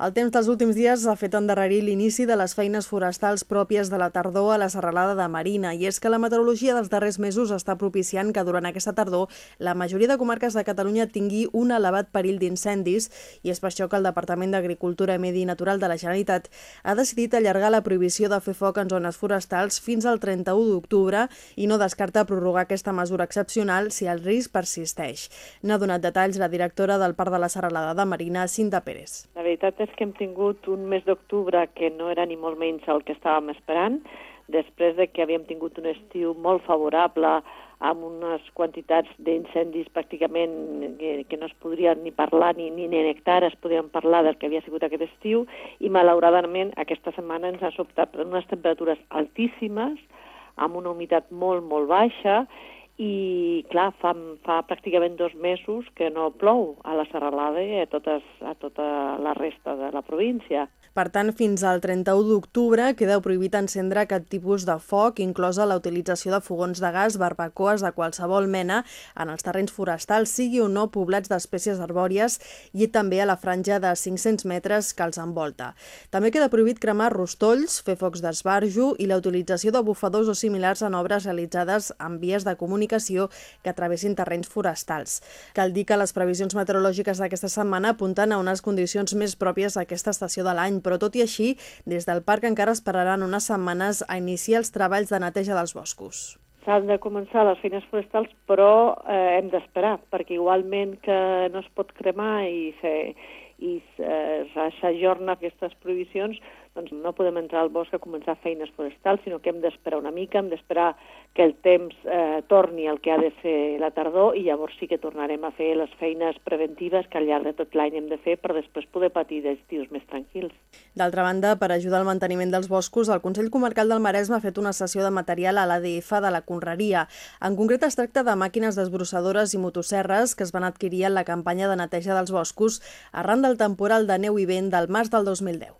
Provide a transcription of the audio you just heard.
El temps dels últims dies ha fet endarrerir l'inici de les feines forestals pròpies de la tardor a la serralada de Marina i és que la meteorologia dels darrers mesos està propiciant que durant aquesta tardor la majoria de comarques de Catalunya tingui un elevat perill d'incendis i és per això que el Departament d'Agricultura i Medi Natural de la Generalitat ha decidit allargar la prohibició de fer foc en zones forestals fins al 31 d'octubre i no descarta prorrogar aquesta mesura excepcional si el risc persisteix. N'ha donat detalls la directora del Parc de la Serralada de Marina, Cinta Pérez. La veritat és és que hem tingut un mes d'octubre que no era ni molt menys el que estàvem esperant, després de que havíem tingut un estiu molt favorable amb unes quantitats d'incendis pràcticament que, que no es podrien ni parlar ni, ni en hectares podien parlar del que havia sigut aquest estiu i malauradament aquesta setmana ens ha sobtat unes temperatures altíssimes amb una humitat molt, molt baixa i clar, fa, fa pràcticament dos mesos que no plou a la Serralada i a, totes, a tota la resta de la província. Per tant, fins al 31 d'octubre queda prohibit encendre cap tipus de foc, inclosa la utilització de fogons de gas, barbacoes de qualsevol mena en els terrenys forestals, sigui o no poblats d'espècies arbòries i també a la franja de 500 metres que els envolta. També queda prohibit cremar rostolls, fer focs d'esbarjo i la utilització de bufadors o similars en obres realitzades en vies de comunicació que travessin terrenys forestals. Cal dir que les previsions meteorològiques d'aquesta setmana apunten a unes condicions més pròpies a aquesta estació de l'any, però tot i així, des del parc encara esperaran unes setmanes a iniciar els treballs de neteja dels boscos. S'han de començar les feines forestals, però eh, hem d'esperar, perquè igualment que no es pot cremar i, i eh, s'ajorna aquestes prohibicions, doncs no podem entrar al bosc a començar feines forestals, sinó que hem d'esperar una mica, hem d'esperar que el temps eh, torni al que ha de ser la tardor i llavors sí que tornarem a fer les feines preventives que al llarg de tot l'any hem de fer per després poder patir d'estius més tranquils. D'altra banda, per ajudar al manteniment dels boscos, el Consell Comarcal del Maresme ha fet una sessió de material a l'ADF de la Conreria. En concret es tracta de màquines desbrossadores i motosserres que es van adquirir en la campanya de neteja dels boscos arran del temporal de neu i vent del març del 2010.